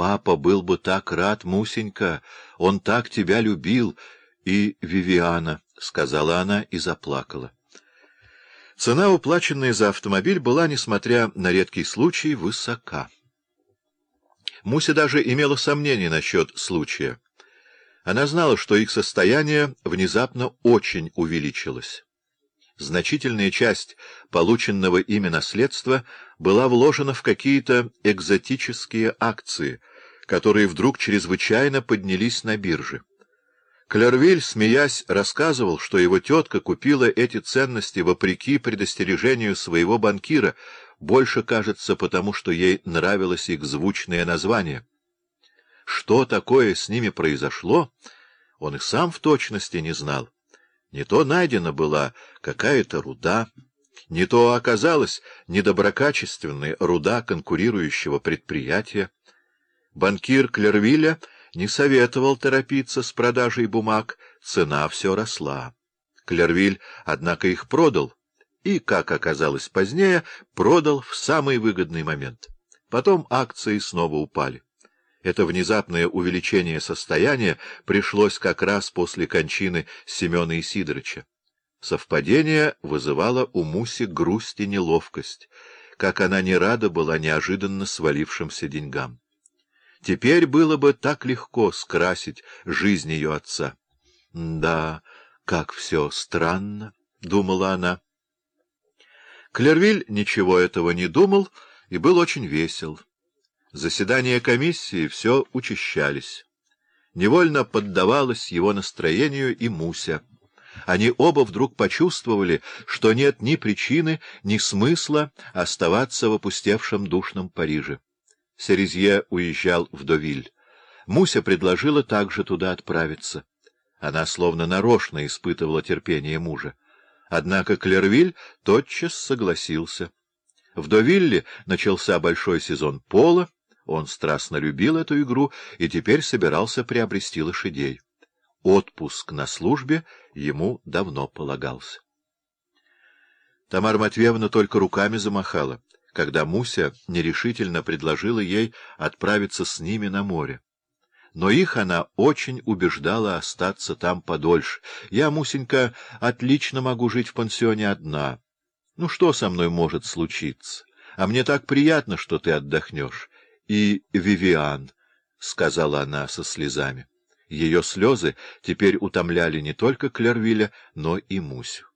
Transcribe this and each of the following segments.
Папа был бы так рад, Мусенька, он так тебя любил. И Вивиана, — сказала она и заплакала. Цена, уплаченная за автомобиль, была, несмотря на редкий случай, высока. Муся даже имела сомнения насчет случая. Она знала, что их состояние внезапно очень увеличилось. Значительная часть полученного ими наследства была вложена в какие-то экзотические акции, которые вдруг чрезвычайно поднялись на бирже. Клервиль, смеясь, рассказывал, что его тетка купила эти ценности вопреки предостережению своего банкира, больше, кажется, потому что ей нравилось их звучное название. Что такое с ними произошло, он и сам в точности не знал. Не то найдена была какая-то руда, не то оказалась недоброкачественная руда конкурирующего предприятия. Банкир Клервилля не советовал торопиться с продажей бумаг, цена все росла. Клервиль, однако, их продал, и, как оказалось позднее, продал в самый выгодный момент. Потом акции снова упали. Это внезапное увеличение состояния пришлось как раз после кончины Семена Исидоровича. Совпадение вызывало у Муси грусть и неловкость, как она не рада была неожиданно свалившимся деньгам. Теперь было бы так легко скрасить жизнь ее отца. — Да, как все странно, — думала она. Клервиль ничего этого не думал и был очень весел. Заседания комиссии все учащались. Невольно поддавалась его настроению и Муся. Они оба вдруг почувствовали, что нет ни причины, ни смысла оставаться в опустевшем душном Париже. Серезье уезжал в Довиль. Муся предложила также туда отправиться. Она словно нарочно испытывала терпение мужа. Однако Клервиль тотчас согласился. В Довилле начался большой сезон пола, он страстно любил эту игру и теперь собирался приобрести лошадей. Отпуск на службе ему давно полагался. Тамара Матвеевна только руками замахала, когда Муся нерешительно предложила ей отправиться с ними на море. Но их она очень убеждала остаться там подольше. Я, Мусенька, отлично могу жить в пансионе одна. Ну что со мной может случиться? А мне так приятно, что ты отдохнешь и Вивиан, — сказала она со слезами. Ее слезы теперь утомляли не только Клервиля, но и Мусю.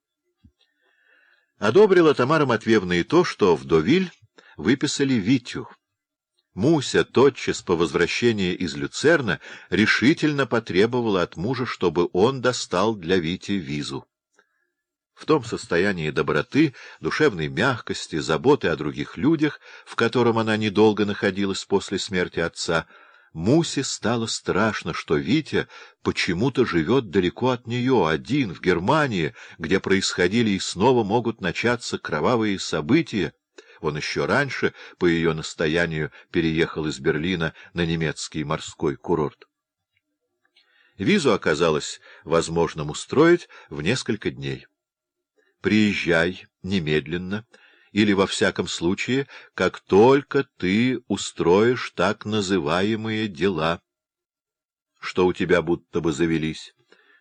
Одобрила Тамара Матвеевна и то, что в Довиль выписали Витю. Муся тотчас по возвращении из Люцерна решительно потребовала от мужа, чтобы он достал для Вити визу. В том состоянии доброты, душевной мягкости, заботы о других людях, в котором она недолго находилась после смерти отца, Мусе стало страшно, что Витя почему-то живет далеко от нее, один, в Германии, где происходили и снова могут начаться кровавые события. Он еще раньше, по ее настоянию, переехал из Берлина на немецкий морской курорт. Визу оказалось возможным устроить в несколько дней приезжай немедленно, или, во всяком случае, как только ты устроишь так называемые дела, что у тебя будто бы завелись,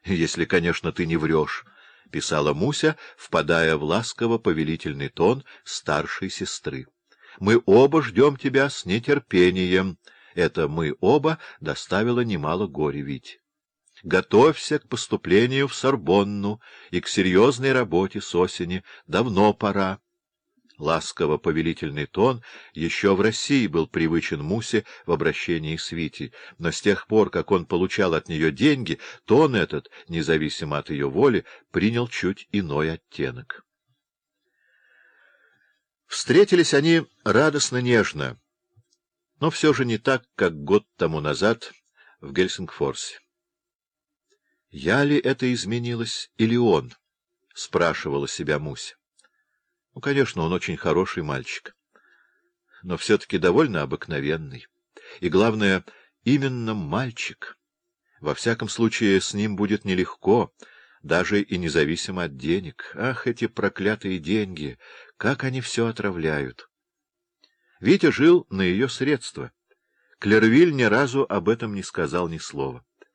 если, конечно, ты не врешь, — писала Муся, впадая в ласково-повелительный тон старшей сестры. — Мы оба ждем тебя с нетерпением. Это «мы оба» доставило немало горя Вить готовься к поступлению в Сорбонну и к серьезной работе с осени. Давно пора. Ласково-повелительный тон еще в России был привычен Мусе в обращении с Витей, но с тех пор, как он получал от нее деньги, тон этот, независимо от ее воли, принял чуть иной оттенок. Встретились они радостно-нежно, но все же не так, как год тому назад в Гельсингфорсе. Я ли это изменилось, или он? — спрашивала себя Муся. Ну, конечно, он очень хороший мальчик, но все-таки довольно обыкновенный. И, главное, именно мальчик. Во всяком случае, с ним будет нелегко, даже и независимо от денег. Ах, эти проклятые деньги! Как они все отравляют! Витя жил на ее средства. Клервиль ни разу об этом не сказал ни слова.